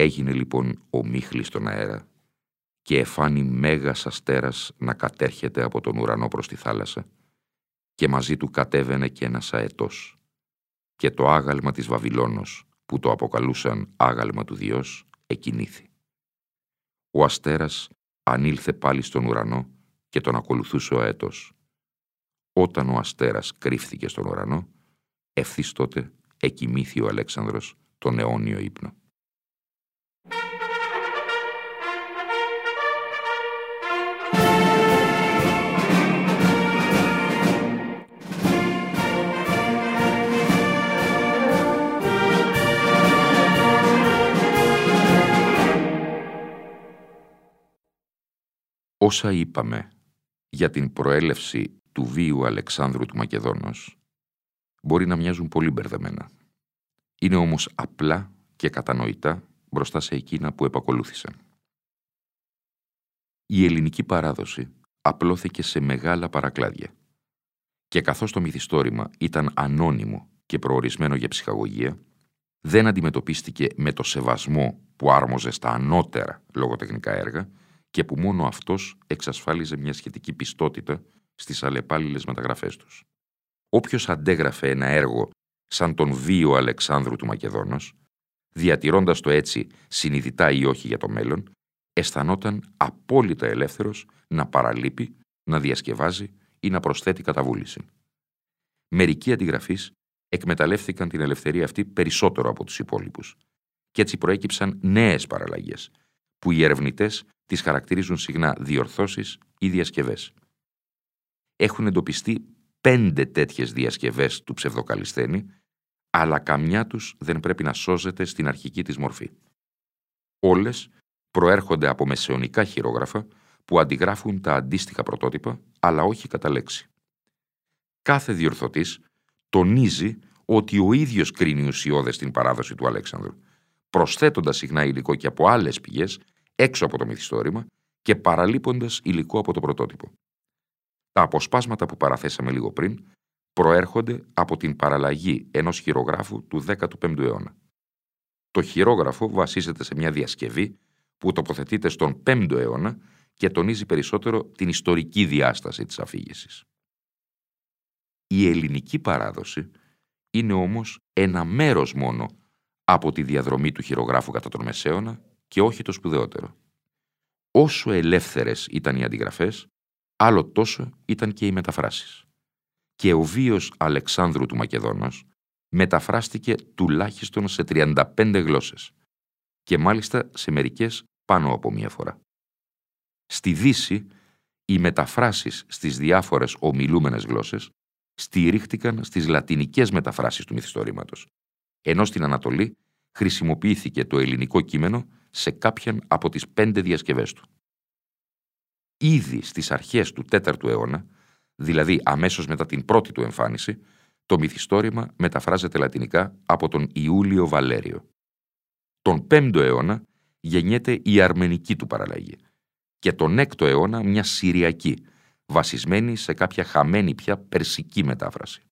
Έγινε λοιπόν ο Μίχλης στον αέρα και εφάνει μέγας αστέρας να κατέρχεται από τον ουρανό προς τη θάλασσα και μαζί του κατέβαινε και ένας αετός και το άγαλμα της Βαβυλώνος που το αποκαλούσαν άγαλμα του Διός εκινήθη. Ο αστέρας ανήλθε πάλι στον ουρανό και τον ακολουθούσε ο αετός. Όταν ο αστέρας κρύφθηκε στον ουρανό, ευθύς τότε εκοιμήθη ο Αλέξανδρος τον αιώνιο ύπνο. Όσα είπαμε για την προέλευση του βίου Αλεξάνδρου του Μακεδόνος μπορεί να μοιάζουν πολύ μπερδεμένα. Είναι όμως απλά και κατανοητά μπροστά σε εκείνα που επακολούθησαν. Η ελληνική παράδοση απλώθηκε σε μεγάλα παρακλάδια και καθώς το μυθιστόρημα ήταν ανώνυμο και προορισμένο για ψυχαγωγία, δεν αντιμετωπίστηκε με το σεβασμό που άρμοζε στα ανώτερα λογοτεχνικά έργα και που μόνο αυτός εξασφάλιζε μια σχετική πιστότητα στις αλλεπάλληλες μεταγραφές τους. Όποιος αντέγραφε ένα έργο σαν τον βίο Αλεξάνδρου του Μακεδόνος, διατηρώντας το έτσι συνειδητά ή όχι για το μέλλον, αισθανόταν απόλυτα ελεύθερος να παραλείπει, να διασκευάζει ή να προσθέτει καταβούληση. Μερικοί αντιγραφείς εκμεταλλεύτηκαν την ελευθερία αυτή περισσότερο από τους υπόλοιπους και έτσι προέκυψαν νέες παραλλαγές, που οι ερευνητές τις χαρακτηρίζουν συχνά διορθώσεις ή διασκευές. Έχουν εντοπιστεί πέντε τέτοιες διασκευές του ψευδοκαλισθένη, αλλά καμιά τους δεν πρέπει να σώζεται στην αρχική της μορφή. Όλες προέρχονται από μεσαιωνικά χειρόγραφα που αντιγράφουν τα αντίστοιχα πρωτότυπα, αλλά όχι κατά λέξη. Κάθε διορθωτής τονίζει ότι ο ίδιος κρίνει ουσιώδες την παράδοση του Αλέξανδρου, προσθέτοντας συχνά υλικό και από άλλες πηγές έξω από το μυθιστόρημα και παραλείποντας υλικό από το πρωτότυπο. Τα αποσπάσματα που παραθέσαμε λίγο πριν προέρχονται από την παραλλαγή ενός χειρογράφου του 15ου αιώνα. Το χειρόγραφο βασίζεται σε μια διασκευή που τοποθετείται στον 5ο αιώνα και τονίζει περισσότερο την ιστορική διάσταση της αφήγησης. Η ελληνική παράδοση είναι όμως ένα μέρος μόνο από τη διαδρομή του χειρογράφου κατά τον Μεσαίωνα και όχι το σπουδαιότερο. Όσο ελεύθερες ήταν οι αντιγραφές, άλλο τόσο ήταν και οι μεταφράσεις. Και ο βίος Αλεξάνδρου του Μακεδόνος μεταφράστηκε τουλάχιστον σε 35 γλώσσες και μάλιστα σε μερικές πάνω από μία φορά. Στη Δύση, οι μεταφράσεις στις διάφορες ομιλούμενες γλώσσες στηρίχτηκαν στις λατινικές μεταφράσεις του μυθιστορήματος, ενώ στην Ανατολή χρησιμοποιήθηκε το ελληνικό κείμενο σε κάποιαν από τις πέντε διασκευές του. Ήδη στις αρχές του 4ου αιώνα, δηλαδή αμέσως μετά την πρώτη του εμφάνιση, το μυθιστόρημα μεταφράζεται λατινικά από τον Ιούλιο Βαλέριο. Τον 5ο αιώνα γεννιέται η αρμενική του παραλλαγή και τον 6ο αιώνα μια συριακή, βασισμένη σε κάποια χαμένη πια περσική μετάφραση.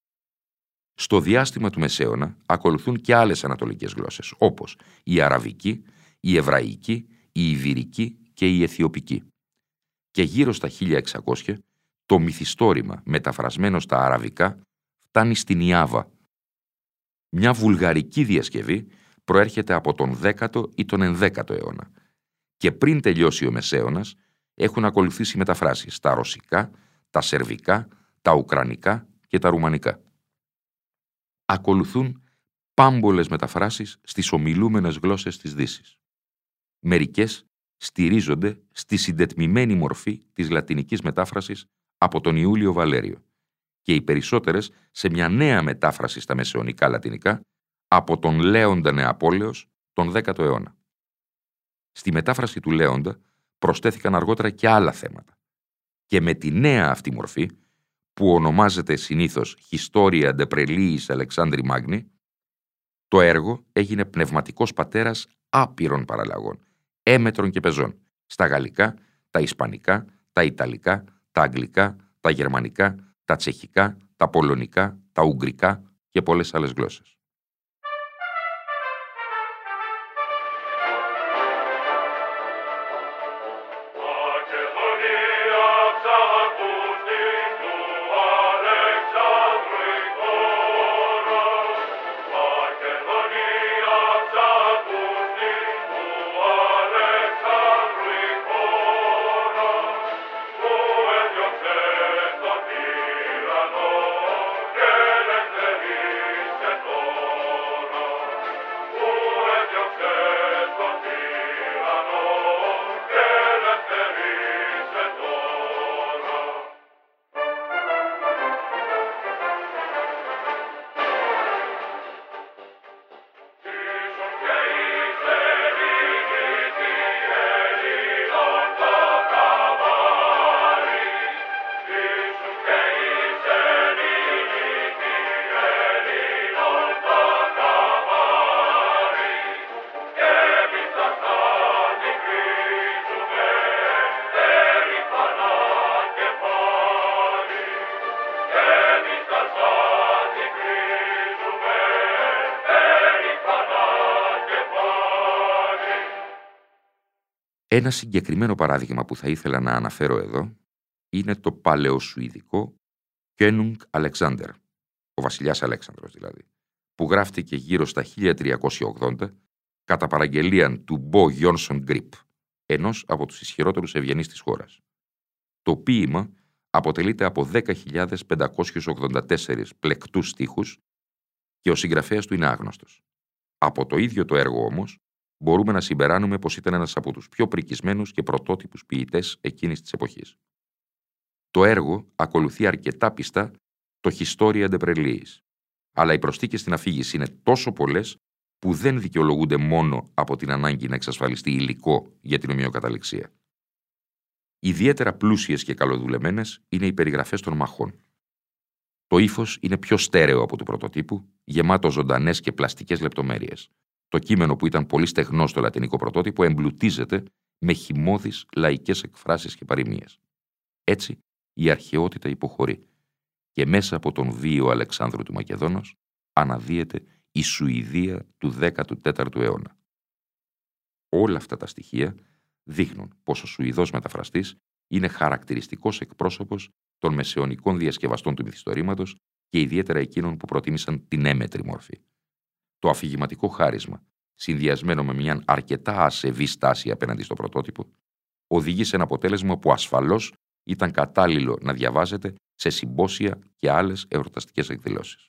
Στο διάστημα του Μεσαίωνα ακολουθούν και άλλες ανατολικές γλώσσες, όπως η αραβική, η εβραϊκή, η ιβυρική και η αιθιοπική. Και γύρω στα 1600 το μυθιστόρημα μεταφρασμένο στα αραβικά φτάνει στην Ιάβα. Μια βουλγαρική διασκευή προέρχεται από τον 10ο ή τον 11ο αιώνα και πριν τελειώσει ο Μεσαίωνας έχουν ακολουθήσει μεταφράσεις τα ρωσικά, τα σερβικά, τα ουκρανικά και τα ρουμανικά. Ακολουθούν πάμπολες μεταφράσεις στις ομιλούμενες γλώσσες της Δύσης. Μερικές στηρίζονται στη συντετμημένη μορφή της λατινικής μετάφρασης από τον Ιούλιο Βαλέριο και οι περισσότερες σε μια νέα μετάφραση στα μεσαιωνικά λατινικά από τον Λέοντα Νεαπόλεως τον 10ο αιώνα. Στη μετάφραση του Λέοντα προσθέθηκαν αργότερα και άλλα θέματα. Και με τη νέα αυτή μορφή, που ονομάζεται συνήθως «Historia de Preliis Alexandri Magni», το έργο έγινε πνευματικός πατέρας άπειρων παραλλαγών, έμετρων και πεζών, στα γαλλικά, τα ισπανικά, τα ιταλικά, τα αγγλικά, τα γερμανικά, τα τσεχικά, τα πολωνικά, τα ουγγρικά και πολλές άλλες γλώσσες. Ένα συγκεκριμένο παράδειγμα που θα ήθελα να αναφέρω εδώ είναι το παλαιοσουηδικό Κένουγκ Αλεξάνδερ, ο βασιλιάς Αλέξανδρος δηλαδή, που γράφτηκε γύρω στα 1380 κατά παραγγελία του Μπο Γιόνσον Γκριπ, ενός από τους ισχυρότερους ευγενείς της χώρας. Το ποίημα αποτελείται από 10.584 πλεκτούς στίχους και ο συγγραφέας του είναι άγνωστος. Από το ίδιο το έργο όμως μπορούμε να συμπεράνουμε πως ήταν ένας από τους πιο πρικισμένους και πρωτότυπους ποιητές εκείνης της εποχής. Το έργο ακολουθεί αρκετά πιστά το Historia de Preliis, αλλά οι προσθήκες στην αφήγηση είναι τόσο πολλές που δεν δικαιολογούνται μόνο από την ανάγκη να εξασφαλιστεί υλικό για την ομοιοκαταληξία. Ιδιαίτερα πλούσιες και καλοδουλεμένες είναι οι περιγραφές των μαχών. Το ύφος είναι πιο στέρεο από του πρωτοτύπου, γεμάτο ζωντανές και πλαστικές λεπτομέρειες, το κείμενο που ήταν πολύ στεγνό στο λατινικό πρωτότυπο εμπλουτίζεται με χυμώδεις λαϊκές εκφράσεις και παροιμίες. Έτσι, η αρχαιότητα υποχωρεί και μέσα από τον βίο Αλεξάνδρου του Μακεδόνος αναδύεται η Σουηδία του 14ου αιώνα. Όλα αυτά τα στοιχεία δείχνουν πως ο Σουηδός μεταφραστής είναι χαρακτηριστικός εκπρόσωπος των μεσαιωνικών διασκευαστών του μυθιστορήματος και ιδιαίτερα εκείνων που προτίμησαν την έμετρη μόρφη. Το αφηγηματικό χάρισμα, συνδυασμένο με μια αρκετά ασεβή στάση απέναντι στο πρωτότυπο, οδηγεί σε ένα αποτέλεσμα που ασφαλώς ήταν κατάλληλο να διαβάζεται σε συμπόσια και άλλες εορταστικές εκδηλώσεις.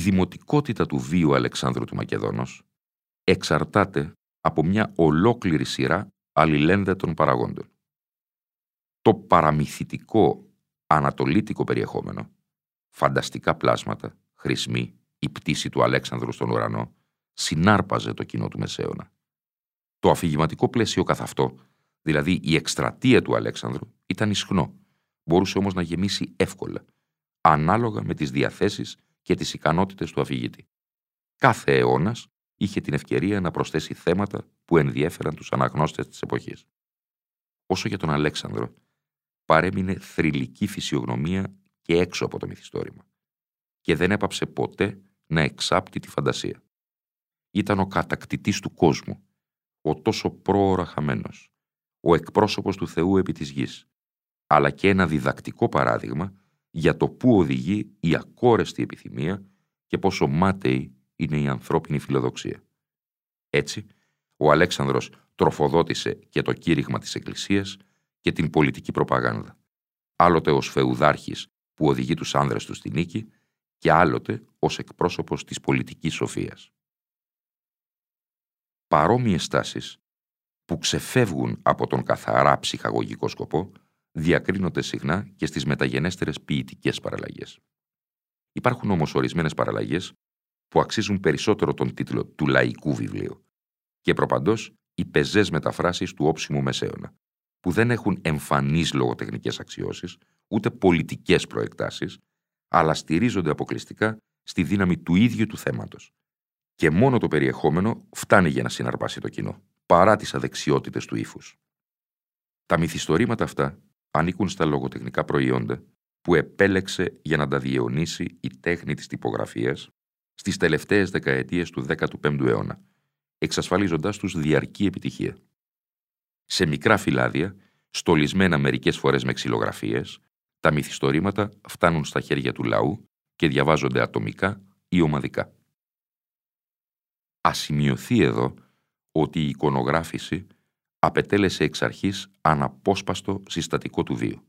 δημοτικότητα του βίου Αλεξάνδρου του Μακεδόνος εξαρτάται από μια ολόκληρη σειρά αλληλένδετων παραγόντων. Το παραμυθιτικό ανατολίτικο περιεχόμενο, φανταστικά πλάσματα, χρησμοί, η πτήση του Αλέξανδρου στον ουρανό, συνάρπαζε το κοινό του Μεσαίωνα. Το αφηγηματικό πλαίσιο καθ' αυτό, δηλαδή η εκστρατεία του Αλέξανδρου, ήταν ισχνό, μπορούσε όμως να γεμίσει εύκολα, ανάλογα με τις διαθέσεις και τις ικανότητες του αφηγητή. Κάθε αιώνας είχε την ευκαιρία να προσθέσει θέματα που ενδιέφεραν τους αναγνώστες της εποχής. Όσο για τον Αλέξανδρο, παρέμεινε θρηλυκή φυσιογνωμία και έξω από το μυθιστόρημα και δεν έπαψε ποτέ να εξάπτει τη φαντασία. Ήταν ο κατακτητής του κόσμου, ο τόσο πρόωρα χαμένος, ο εκπρόσωπος του Θεού επί της γης, αλλά και ένα διδακτικό παράδειγμα για το πού οδηγεί η ακόρεστη επιθυμία και πόσο μάταιη είναι η ανθρώπινη φιλοδοξία. Έτσι, ο Αλέξανδρος τροφοδότησε και το κήρυγμα της Εκκλησίας και την πολιτική προπαγάνδα. Άλλοτε ως φεουδάρχης που οδηγεί τους άνδρες του στη νίκη και άλλοτε ως εκπρόσωπος της πολιτικής σοφίας. Παρόμοιες στάσεις που ξεφεύγουν από τον καθαρά ψυχαγωγικό σκοπό διακρίνονται συχνά και στις μεταγενέστερες ποιητικές παραλλαγές. Υπάρχουν όμως ορισμένες παραλλαγές που αξίζουν περισσότερο τον τίτλο του λαϊκού βιβλίου και προπαντός οι πεζές μεταφράσεις του όψιμου μεσαίωνα, που δεν έχουν εμφανείς λογοτεχνικές αξιώσεις, ούτε πολιτικές προεκτάσεις, αλλά στηρίζονται αποκλειστικά στη δύναμη του ίδιου του θέματος. Και μόνο το περιεχόμενο φτάνει για να συναρπάσει το κοινό, παρά τις αδεξιότητες του ύφους. Τα μυθιστορήματα αυτά ανήκουν στα λογοτεχνικά προϊόντα που επέλεξε για να τα διαιωνίσει η τέχνη της τυπογραφίας στις τελευταίες δεκαετίες του 15ου αιώνα, εξασφαλίζοντας τους διαρκή επιτυχία. Σε μικρά φυλάδια, στολισμένα μερικές φορές με ξυλογραφίες, τα μυθιστορήματα φτάνουν στα χέρια του λαού και διαβάζονται ατομικά ή ομαδικά. Ας σημειωθεί εδώ ότι η εικονογράφηση απετέλεσε εξ αρχής αναπόσπαστο συστατικό του βίου.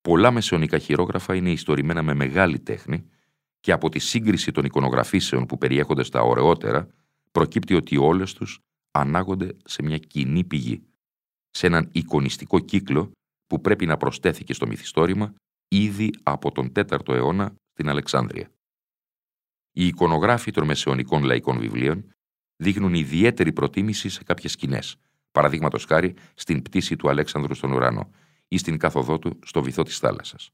Πολλά μεσαιωνικά χειρόγραφα είναι ιστορημένα με μεγάλη τέχνη και από τη σύγκριση των εικονογραφήσεων που περιέχονται στα ωραιότερα προκύπτει ότι όλες τους ανάγονται σε μια κοινή πηγή, σε έναν εικονιστικό κύκλο που πρέπει να προστέθηκε στο μυθιστόρημα ήδη από τον 4ο αιώνα στην Αλεξάνδρεια. Οι εικονογράφοι των μεσαιωνικών λαϊκών βιβλίων δείχνουν ιδιαίτερη προτίμηση σε κάποιες σκηνές, παραδείγματος χάρη στην πτήση του Αλέξανδρου στον ουρανό ή στην κάθοδό του στο βυθό της θάλασσας.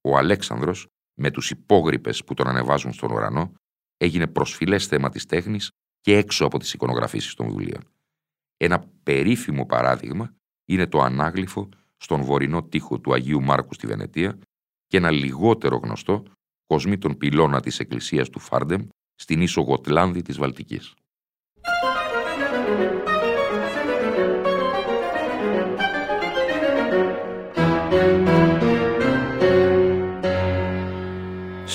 Ο Αλέξανδρος, με τους υπόγρυπες που τον ανεβάζουν στον ουρανό, έγινε προσφυλές θέμα της τέχνης και έξω από τις εικονογραφήσεις των βιβλίων. Ένα περίφημο παράδειγμα είναι το ανάγλυφο στον βορεινό τοίχο του Αγίου Μάρκου στη Βενετία και ένα λιγότερο γνωστό κοσμή των πυλώνα της εκκλησίας του Φάρντεμ στην ίσο Γοτλάνδη της Βαλτικής.